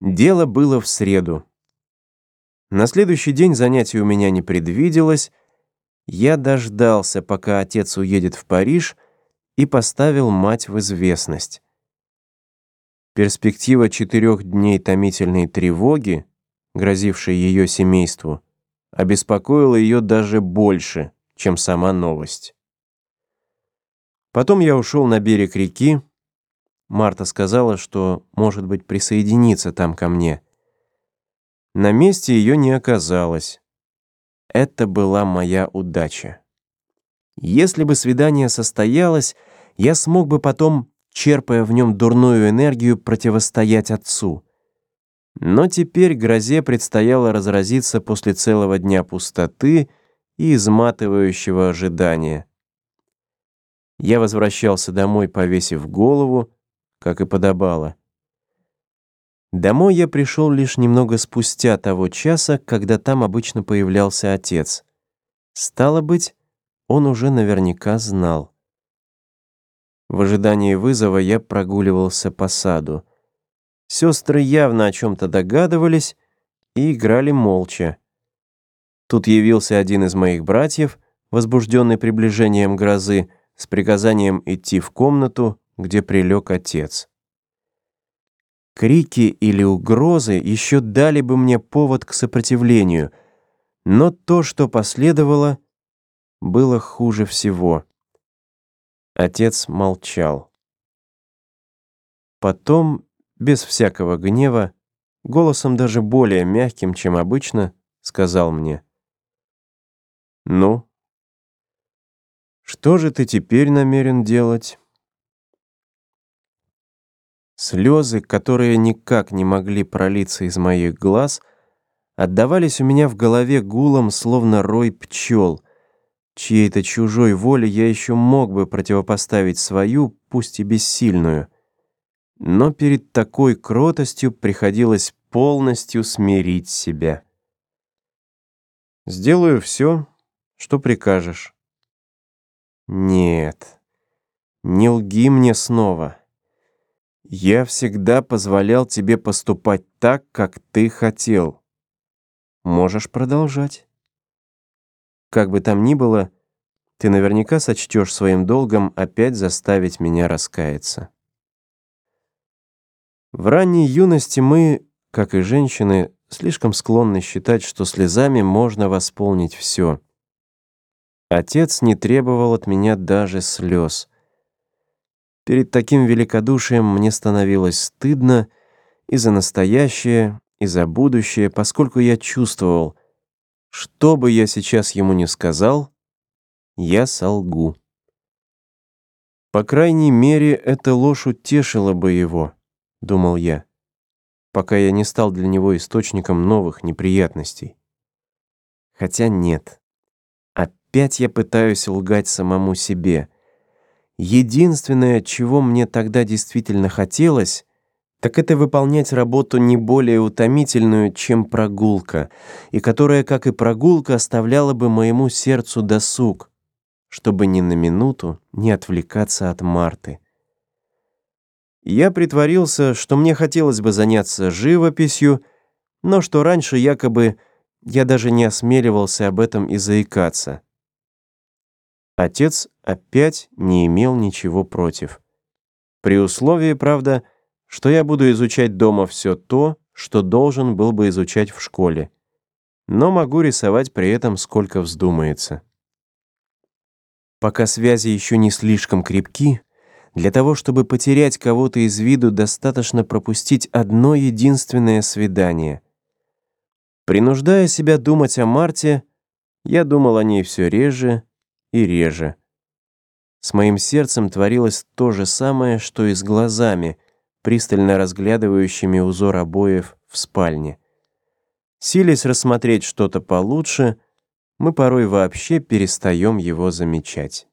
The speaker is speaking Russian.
Дело было в среду. На следующий день занятий у меня не предвиделось. Я дождался, пока отец уедет в Париж, и поставил мать в известность. Перспектива четырех дней томительной тревоги, грозившей ее семейству, обеспокоила ее даже больше, чем сама новость. Потом я ушел на берег реки, Марта сказала, что, может быть, присоединится там ко мне. На месте ее не оказалось. Это была моя удача. Если бы свидание состоялось, я смог бы потом, черпая в нем дурную энергию, противостоять отцу. Но теперь грозе предстояло разразиться после целого дня пустоты и изматывающего ожидания. Я возвращался домой, повесив голову, как и подобало. Домой я пришел лишь немного спустя того часа, когда там обычно появлялся отец. Стало быть, он уже наверняка знал. В ожидании вызова я прогуливался по саду. Сестры явно о чем-то догадывались и играли молча. Тут явился один из моих братьев, возбужденный приближением грозы, с приказанием идти в комнату где прилег отец. Крики или угрозы еще дали бы мне повод к сопротивлению, но то, что последовало, было хуже всего. Отец молчал. Потом, без всякого гнева, голосом даже более мягким, чем обычно, сказал мне. «Ну, что же ты теперь намерен делать?» Слезы, которые никак не могли пролиться из моих глаз, отдавались у меня в голове гулом, словно рой пчел. Чьей-то чужой воле я еще мог бы противопоставить свою, пусть и бессильную. Но перед такой кротостью приходилось полностью смирить себя. «Сделаю все, что прикажешь». «Нет, не лги мне снова». Я всегда позволял тебе поступать так, как ты хотел. Можешь продолжать. Как бы там ни было, ты наверняка сочтешь своим долгом опять заставить меня раскаяться. В ранней юности мы, как и женщины, слишком склонны считать, что слезами можно восполнить все. Отец не требовал от меня даже слез — Перед таким великодушием мне становилось стыдно и за настоящее, и за будущее, поскольку я чувствовал, что бы я сейчас ему ни сказал, я солгу. По крайней мере, эта ложь утешила бы его, думал я, пока я не стал для него источником новых неприятностей. Хотя нет. Опять я пытаюсь лгать самому себе — Единственное, чего мне тогда действительно хотелось, так это выполнять работу не более утомительную, чем прогулка, и которая, как и прогулка, оставляла бы моему сердцу досуг, чтобы ни на минуту не отвлекаться от Марты. Я притворился, что мне хотелось бы заняться живописью, но что раньше якобы я даже не осмеливался об этом и заикаться. Отец опять не имел ничего против. При условии, правда, что я буду изучать дома все то, что должен был бы изучать в школе, но могу рисовать при этом сколько вздумается. Пока связи еще не слишком крепки, для того, чтобы потерять кого-то из виду, достаточно пропустить одно единственное свидание. Принуждая себя думать о Марте, я думал о ней все реже и реже. С моим сердцем творилось то же самое, что и с глазами, пристально разглядывающими узор обоев в спальне. Сились рассмотреть что-то получше, мы порой вообще перестаем его замечать.